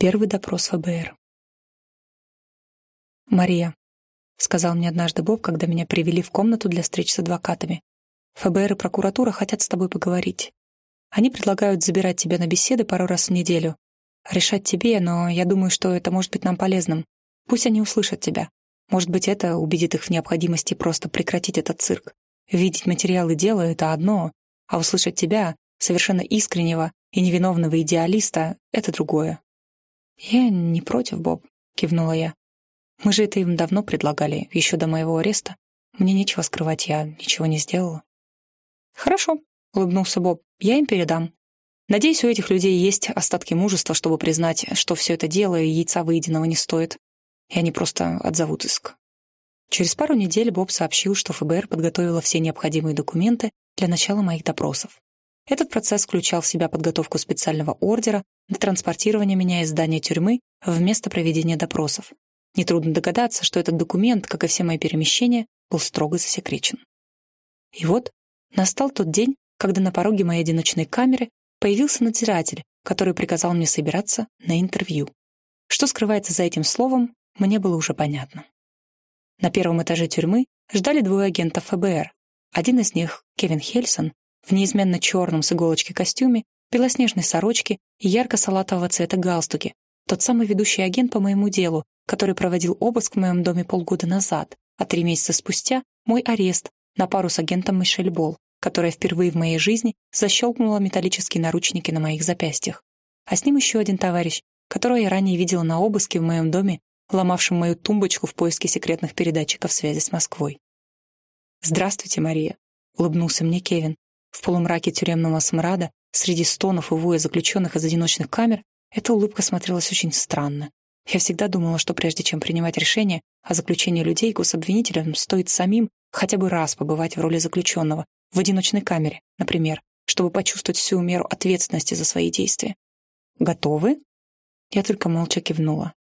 Первый допрос ФБР. «Мария», — сказал мне однажды Боб, когда меня привели в комнату для встреч с адвокатами. «ФБР и прокуратура хотят с тобой поговорить. Они предлагают забирать тебя на беседы пару раз в неделю. Решать тебе, но я думаю, что это может быть нам полезным. Пусть они услышат тебя. Может быть, это убедит их в необходимости просто прекратить этот цирк. Видеть материалы дела — это одно, а услышать тебя, совершенно искреннего и невиновного идеалиста — это другое. «Я не против, Боб», — кивнула я. «Мы же это им давно предлагали, еще до моего ареста. Мне нечего скрывать, я ничего не сделала». «Хорошо», — улыбнулся Боб, — «я им передам. Надеюсь, у этих людей есть остатки мужества, чтобы признать, что все это дело и яйца выеденного не стоит, и они просто отзовут иск». Через пару недель Боб сообщил, что ФБР подготовило все необходимые документы для начала моих допросов. Этот процесс включал в себя подготовку специального ордера на транспортирование меня из здания тюрьмы в место проведения допросов. Нетрудно догадаться, что этот документ, как и все мои перемещения, был строго засекречен. И вот настал тот день, когда на пороге моей одиночной камеры появился надзиратель, который приказал мне собираться на интервью. Что скрывается за этим словом, мне было уже понятно. На первом этаже тюрьмы ждали двое агентов ФБР. Один из них, Кевин Хельсон, в неизменно черном с иголочки костюме, белоснежной сорочке и ярко-салатового цвета галстуке, тот самый ведущий агент по моему делу, который проводил обыск в моем доме полгода назад, а три месяца спустя — мой арест на пару с агентом Мишель Болл, которая впервые в моей жизни защелкнула металлические наручники на моих запястьях. А с ним еще один товарищ, которого я ранее видела на обыске в моем доме, ломавшим мою тумбочку в поиске секретных передатчиков связи с Москвой. «Здравствуйте, Мария», — улыбнулся мне Кевин, в полумраке тюремного смрада, среди стонов и воя заключенных из одиночных камер, эта улыбка смотрелась очень странно. Я всегда думала, что прежде чем принимать решение о заключении людей гособвинителям, стоит самим хотя бы раз побывать в роли заключенного, в одиночной камере, например, чтобы почувствовать всю меру ответственности за свои действия. «Готовы?» Я только молча кивнула.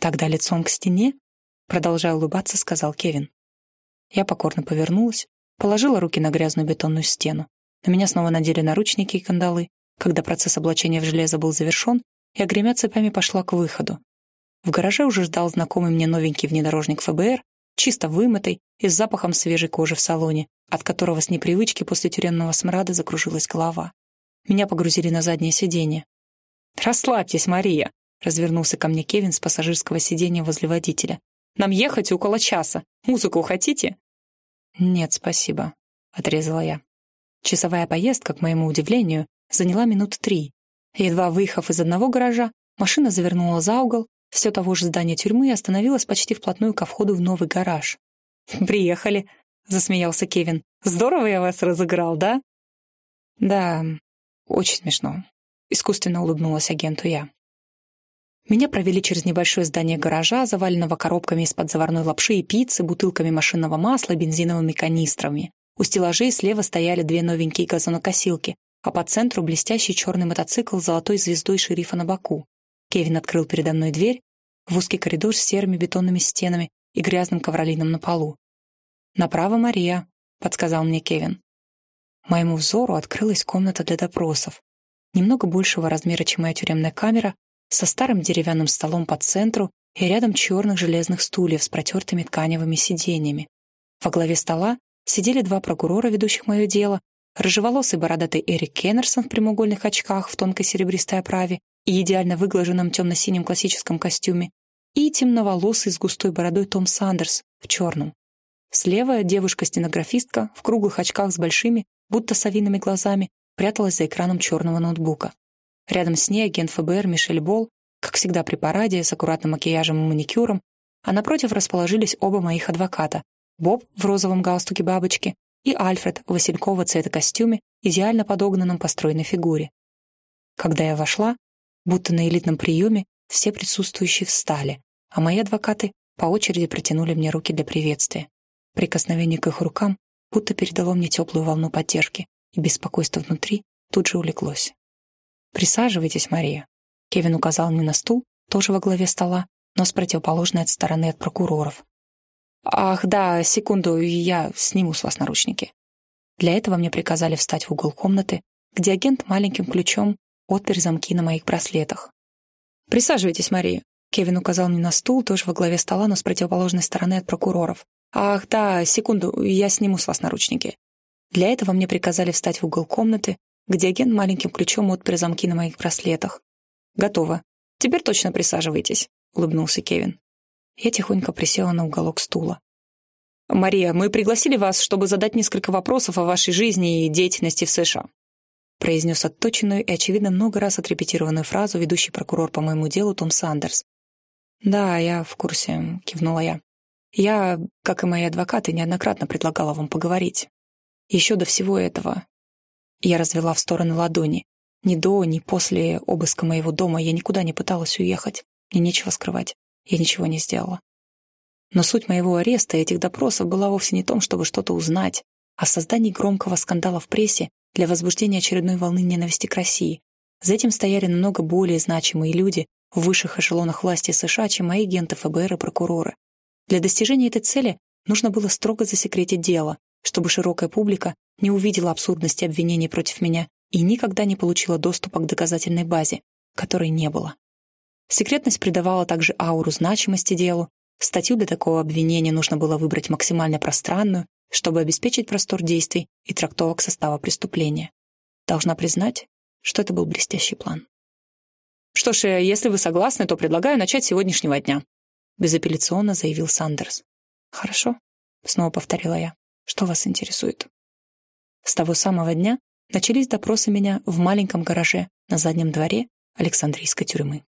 «Тогда лицом к стене?» Продолжая улыбаться, сказал Кевин. Я покорно повернулась, Положила руки на грязную бетонную стену. На меня снова надели наручники и кандалы. Когда процесс облачения в железо был завершен, я, гремя цепями, пошла к выходу. В гараже уже ждал знакомый мне новенький внедорожник ФБР, чисто вымытый и с запахом свежей кожи в салоне, от которого с непривычки после тюремного смрада закружилась голова. Меня погрузили на заднее сиденье. «Расслабьтесь, Мария!» — развернулся ко мне Кевин с пассажирского сиденья возле водителя. «Нам ехать около часа. Музыку хотите?» «Нет, спасибо», — отрезала я. Часовая поездка, к моему удивлению, заняла минут три. Едва выехав из одного гаража, машина завернула за угол все того же здания тюрьмы и остановилась почти вплотную ко входу в новый гараж. «Приехали», — засмеялся Кевин. «Здорово я вас разыграл, да?» «Да, очень смешно», — искусственно улыбнулась агенту я. Меня провели через небольшое здание гаража, заваленного коробками из-под заварной лапши и пиццы, бутылками машинного масла, бензиновыми канистрами. У стеллажей слева стояли две новенькие газонокосилки, а по центру блестящий черный мотоцикл с золотой звездой шерифа на боку. Кевин открыл передо мной дверь в узкий коридор с серыми бетонными стенами и грязным ковролином на полу. «Направо Мария», — подсказал мне Кевин. Моему взору открылась комната для допросов. Немного большего размера, чем моя тюремная камера, со старым деревянным столом по центру и рядом черных железных стульев с протертыми тканевыми сиденьями. Во главе стола сидели два прокурора, ведущих мое дело, рыжеволосый бородатый Эрик Кеннерсон в прямоугольных очках в тонкой серебристой оправе и идеально выглаженном темно-синем классическом костюме, и темноволосый с густой бородой Том Сандерс в черном. Слева девушка-стенографистка в круглых очках с большими, будто совиными глазами, пряталась за экраном черного ноутбука. Рядом с ней агент ФБР Мишель Бол, как всегда при параде, с аккуратным макияжем и маникюром, а напротив расположились оба моих адвоката — Боб в розовом галстуке бабочки и Альфред в василькового цвета костюме, идеально подогнанном по стройной фигуре. Когда я вошла, будто на элитном приеме, все присутствующие встали, а мои адвокаты по очереди протянули мне руки для приветствия. Прикосновение к их рукам будто передало мне теплую волну поддержки, и беспокойство внутри тут же улеглось. «Присаживайтесь, Мария». Кевин указал мне на стул, тоже во главе стола, но с противоположной от стороны от прокуроров. «Ах, да, секунду, я сниму с вас наручники». Для этого мне приказали встать в угол комнаты, где агент маленьким ключом отпер замки на моих браслетах. «Присаживайтесь, Мария». Кевин указал мне на стул, тоже во главе стола, но с противоположной стороны от прокуроров. «Ах, да, секунду, я сниму с вас наручники». Для этого мне приказали встать в угол комнаты, где агент маленьким ключом отпер замки на моих браслетах. «Готово. Теперь точно присаживайтесь», — улыбнулся Кевин. Я тихонько присела на уголок стула. «Мария, мы пригласили вас, чтобы задать несколько вопросов о вашей жизни и деятельности в США произнес отточенную и, очевидно, много раз отрепетированную фразу ведущий прокурор по моему делу Том Сандерс. «Да, я в курсе», — кивнула я. «Я, как и мои адвокаты, неоднократно предлагала вам поговорить. Еще до всего этого...» Я развела в стороны ладони. Ни до, ни после обыска моего дома я никуда не пыталась уехать. Мне нечего скрывать. Я ничего не сделала. Но суть моего ареста и этих допросов была вовсе не том, чтобы что-то узнать, а в создании громкого скандала в прессе для возбуждения очередной волны ненависти к России. За этим стояли намного более значимые люди в высших эшелонах власти США, чем мои агенты ФБР и прокуроры. Для достижения этой цели нужно было строго засекретить дело, чтобы широкая публика не увидела абсурдности обвинений против меня и никогда не получила доступа к доказательной базе, которой не было. Секретность придавала также ауру значимости делу, статью для такого обвинения нужно было выбрать максимально пространную, чтобы обеспечить простор действий и трактовок состава преступления. Должна признать, что это был блестящий план. «Что ж, э, если вы согласны, то предлагаю начать с сегодняшнего дня», безапелляционно заявил Сандерс. «Хорошо», — снова повторила я. «Что вас интересует?» С того самого дня начались допросы меня в маленьком гараже на заднем дворе Александрийской тюрьмы.